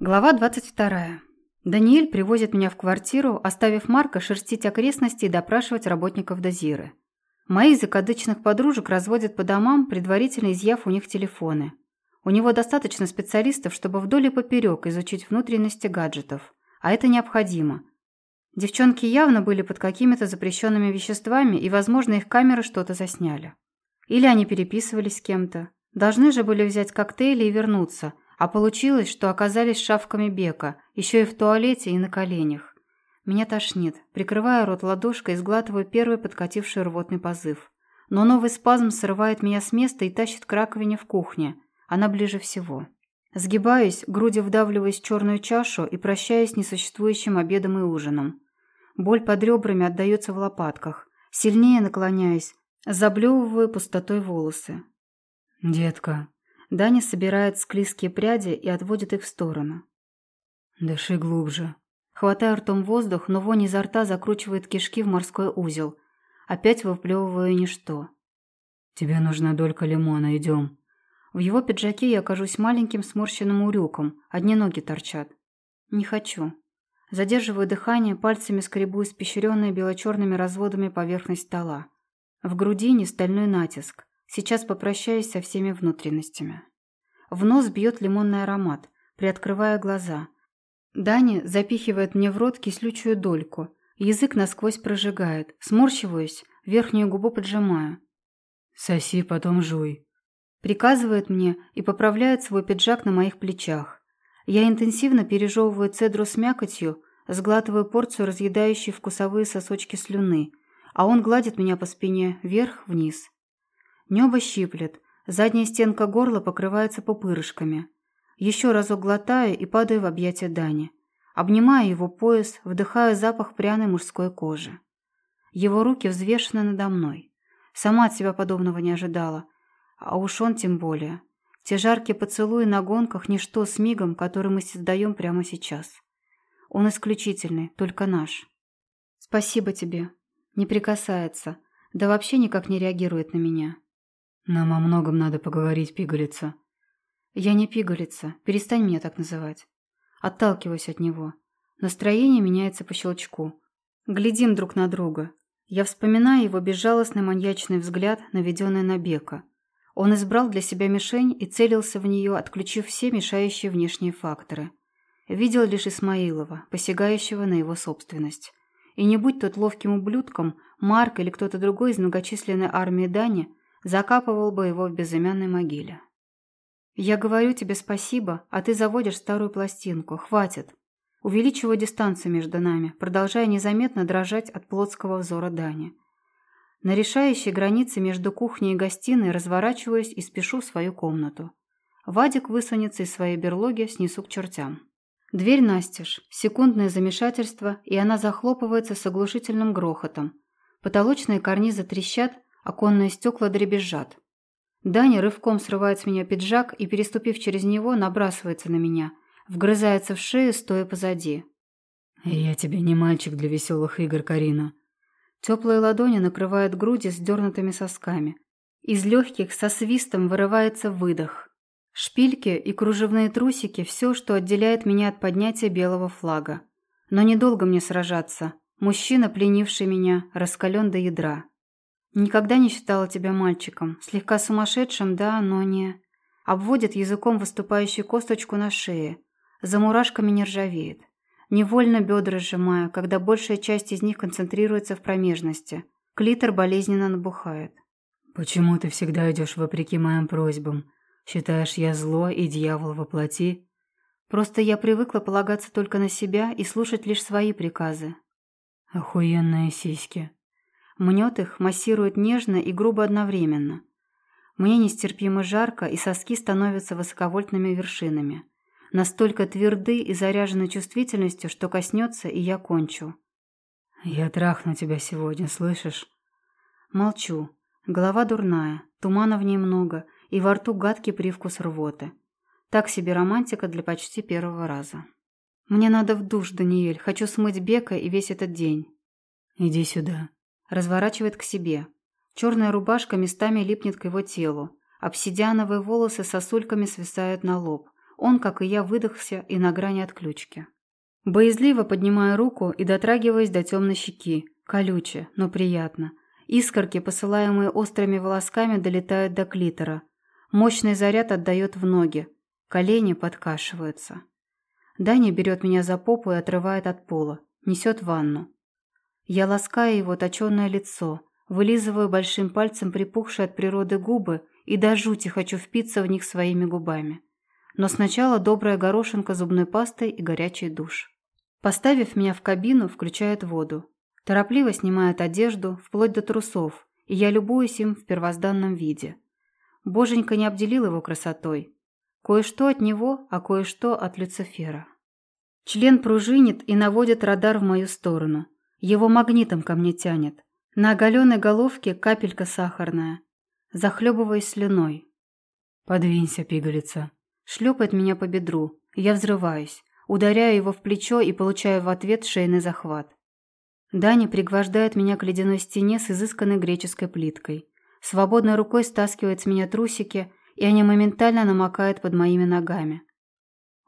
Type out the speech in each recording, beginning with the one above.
Глава 22. Даниэль привозит меня в квартиру, оставив Марка шерстить окрестности и допрашивать работников дозиры. Моих закадычных подружек разводят по домам, предварительно изъяв у них телефоны. У него достаточно специалистов, чтобы вдоль и поперек изучить внутренности гаджетов. А это необходимо. Девчонки явно были под какими-то запрещенными веществами, и, возможно, их камеры что-то засняли. Или они переписывались с кем-то. Должны же были взять коктейли и вернуться – а получилось, что оказались шавками бека, еще и в туалете и на коленях. Меня тошнит. Прикрываю рот ладошкой сглатываю первый подкативший рвотный позыв. Но новый спазм срывает меня с места и тащит к раковине в кухне. Она ближе всего. Сгибаюсь, грудью вдавливаясь в черную чашу и прощаюсь с несуществующим обедом и ужином. Боль под ребрами отдается в лопатках. Сильнее наклоняюсь, заблевываю пустотой волосы. «Детка», Даня собирает склизкие пряди и отводит их в сторону. «Дыши глубже». Хватаю ртом воздух, но вонь изо рта закручивает кишки в морской узел. Опять выплевываю ничто. «Тебе нужна долька лимона, идем». В его пиджаке я окажусь маленьким сморщенным урюком, одни ноги торчат. Не хочу. Задерживаю дыхание, пальцами скребу испещренные бело-черными разводами поверхность стола. В грудине стальной натиск. Сейчас попрощаюсь со всеми внутренностями. В нос бьет лимонный аромат, приоткрывая глаза. Дани запихивает мне в рот кислючую дольку. Язык насквозь прожигает. Сморщиваюсь, верхнюю губу поджимаю. «Соси, потом жуй». Приказывает мне и поправляет свой пиджак на моих плечах. Я интенсивно пережевываю цедру с мякотью, сглатываю порцию разъедающей вкусовые сосочки слюны, а он гладит меня по спине вверх-вниз. Небо щиплет, задняя стенка горла покрывается пупырышками. Еще разок глотаю и падаю в объятия Дани. Обнимаю его пояс, вдыхаю запах пряной мужской кожи. Его руки взвешены надо мной. Сама от себя подобного не ожидала. А уж он тем более. Те жаркие поцелуи на гонках – ничто с мигом, который мы создаем прямо сейчас. Он исключительный, только наш. Спасибо тебе. Не прикасается. Да вообще никак не реагирует на меня. «Нам о многом надо поговорить, пигалица». «Я не пигалица. Перестань меня так называть». Отталкиваюсь от него. Настроение меняется по щелчку. Глядим друг на друга. Я вспоминаю его безжалостный маньячный взгляд, наведенный на Бека. Он избрал для себя мишень и целился в нее, отключив все мешающие внешние факторы. Видел лишь Исмаилова, посягающего на его собственность. И не будь тот ловким ублюдком, Марк или кто-то другой из многочисленной армии Дани, закапывал бы его в безымянной могиле. «Я говорю тебе спасибо, а ты заводишь старую пластинку. Хватит!» Увеличиваю дистанцию между нами, продолжая незаметно дрожать от плотского взора Дани. На решающей границе между кухней и гостиной разворачиваюсь и спешу в свою комнату. Вадик высунется из своей берлоги, снесу к чертям. Дверь настежь, секундное замешательство, и она захлопывается с оглушительным грохотом. Потолочные карнизы трещат, Оконные стекла дребезжат. Даня рывком срывает с меня пиджак и, переступив через него, набрасывается на меня, вгрызается в шею, стоя позади. «Я тебе не мальчик для веселых игр, Карина». Теплые ладони накрывают груди с дернутыми сосками. Из легких со свистом вырывается выдох. Шпильки и кружевные трусики – все, что отделяет меня от поднятия белого флага. Но недолго мне сражаться. Мужчина, пленивший меня, раскален до ядра. Никогда не считала тебя мальчиком. Слегка сумасшедшим, да, но не... Обводит языком выступающую косточку на шее. За мурашками не ржавеет. Невольно бедра сжимаю, когда большая часть из них концентрируется в промежности. Клитор болезненно набухает. «Почему ты всегда идешь вопреки моим просьбам? Считаешь, я зло и дьявол во плоти?» «Просто я привыкла полагаться только на себя и слушать лишь свои приказы». «Охуенные сиськи», Мнет их, массирует нежно и грубо одновременно. Мне нестерпимо жарко, и соски становятся высоковольтными вершинами. Настолько тверды и заряжены чувствительностью, что коснется, и я кончу. «Я трахну тебя сегодня, слышишь?» Молчу. Голова дурная, тумана в ней много, и во рту гадкий привкус рвоты. Так себе романтика для почти первого раза. Мне надо в душ, Даниэль. Хочу смыть Бека и весь этот день. Иди сюда. Разворачивает к себе. Черная рубашка местами липнет к его телу. Обсидиановые волосы сосульками свисают на лоб. Он, как и я, выдохся и на грани отключки. Боязливо поднимаю руку и дотрагиваюсь до темной щеки. Колюче, но приятно. Искорки, посылаемые острыми волосками, долетают до клитора. Мощный заряд отдает в ноги. Колени подкашиваются. Даня берет меня за попу и отрывает от пола. Несет в ванну. Я ласкаю его точенное лицо, вылизываю большим пальцем припухшие от природы губы и до жути хочу впиться в них своими губами. Но сначала добрая горошинка зубной пастой и горячий душ. Поставив меня в кабину, включает воду. Торопливо снимает одежду, вплоть до трусов, и я любуюсь им в первозданном виде. Боженька не обделил его красотой. Кое-что от него, а кое-что от Люцифера. Член пружинит и наводит радар в мою сторону. Его магнитом ко мне тянет. На оголенной головке капелька сахарная. Захлебываясь слюной. «Подвинься, пигалица». Шлепает меня по бедру. Я взрываюсь. Ударяю его в плечо и получаю в ответ шейный захват. Даня пригвождает меня к ледяной стене с изысканной греческой плиткой. Свободной рукой стаскивает с меня трусики, и они моментально намокают под моими ногами.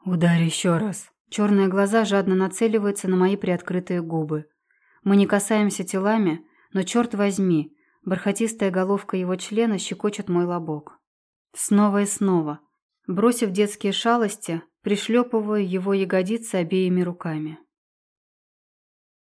«Ударь еще раз». Черные глаза жадно нацеливаются на мои приоткрытые губы. Мы не касаемся телами, но, черт возьми, бархатистая головка его члена щекочет мой лобок. Снова и снова. Бросив детские шалости, пришлепываю его ягодицы обеими руками.